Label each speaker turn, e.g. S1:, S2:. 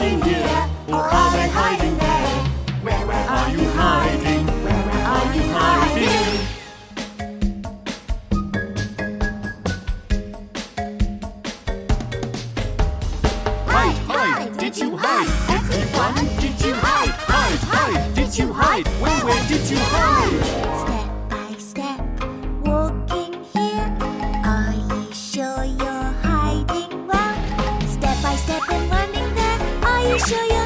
S1: hiding here? Or are they hiding there? Where, where are you hiding? Where, where are you hiding?
S2: Hide, hide, did you hide?
S1: Everyone, did you
S2: hide? Hide, hide, did you hide? Where, where did you hide? Show.